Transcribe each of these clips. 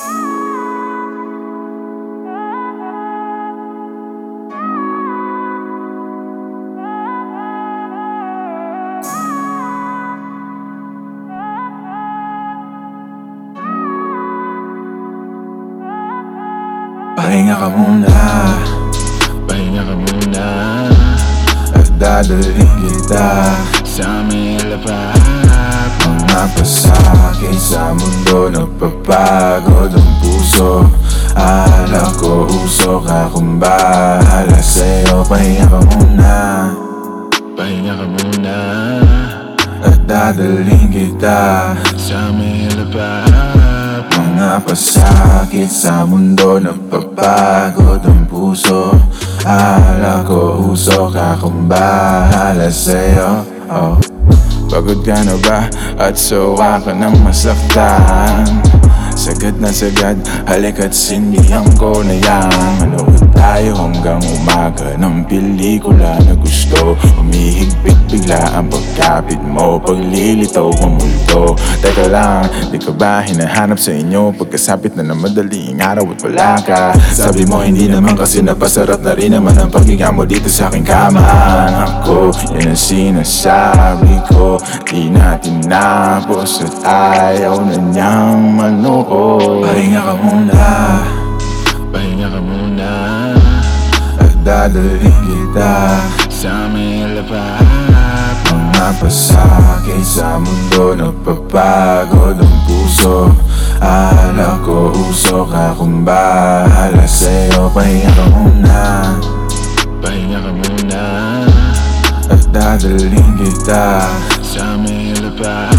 Pahinga ka muna. Pahinga ka muna. At dadalhin kita Sa may lapad Mga pasakit sa mundo Nagpapagod ang puso. Ala ko usok akong bahala sa'yo. Pahinga ka muna. Pahinga ka muna. At dadalhin kita Sa may lapad Mga pasakit sa mundo Nagpapagod ang puso. Ala ko usok akong bahala sa'yo. Oh. Pagod ka na ba? At sawa ka nang masaktan Sagad na sagad, halika't sindihan ko na yan Manood tayo hanggang umaga. Ng pelikula na gusto Umihigpit bigla ang pagkapit mo. Paglilitaw ang multo Teka lang, di ka ba hinahanap sa inyo? Pagkasapit na ng madaling araw at wala ka. Sabi mo hindi naman kasi napasarap na rin naman ang paghinga mo dito sa aking kama. Ako, yan ang sinasabi ko. Di na tinapos at ayaw na niyang manood. Pahinga ka muna. Pahinga ka muna dadalhin kita. Sa may lapad Mga pasakit sa mundo Nagpapagod ang puso. Ala ko usok akong bahala sa'yo. Pahinga ka muna. Pahinga ka muna. At dadalhin kita. Sa may lapad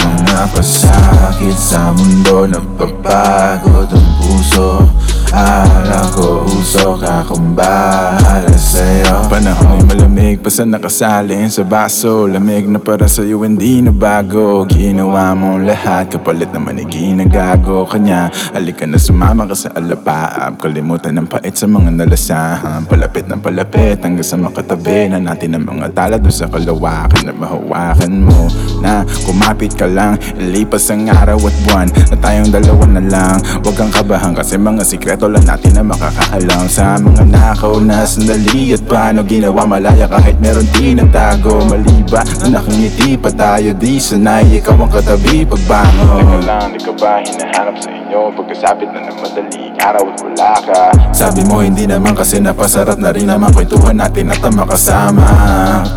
Mga pasakit sa mundo Nagpapagod ang puso Ala ko usok akong bahala sa'yo. Panahon malamig pa sa nakasalin sa baso Lamig na para sa'yo hindi na bago. Ginawa mo ang lahat kapalit naman ay ginagago. Kanya halika na sumama ka sa alapaap Kalimutan ng pait sa mga nalasahan. Palapit ng palapit hanggang sa makatabi Na natin ang mga tala doon sa kalawakan Na mahawakan mo na kumapit ka lang. Ilipas ang araw at buwan Na tayong dalawa na lang. Huwag kang kabahan kasi mga sikreto lang natin na makakaalam Sa mga nakaw na sandali At paano ginawa malaya kahit meron tinatago Mali ba na nakangiti pa tayo? Di sanay ikaw ang katabi pagbangon. Teka lang, di ka ba hinahanap sa inyo? Pagkasapit na ng madaling araw at wala ka. Sabi mo hindi naman kasi napasarap na rin naman Kwentuhan natin at ang makasama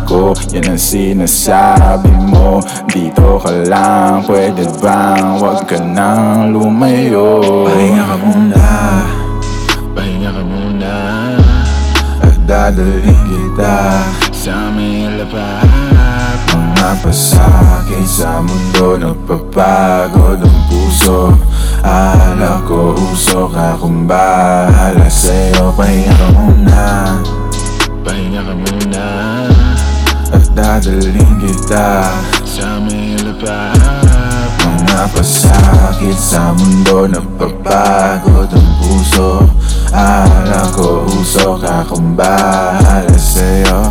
ko. Yan ang sinasabi mo Dito ka lang, pwede bang Huwag ka nang lumayo? Pahinga ka muna dadalhin kita. Sa may lapad Mga pasakit sa mundo Nagpapagod ang puso. Ala ko usok akong bahala sa'yo. Pahinga ka muna. Pahinga ka muna. At dadalhin kita. Sa may lapad Mga pasakit sa mundo Nagpapagod ang puso Akala ko usok akong bahala sa'yo.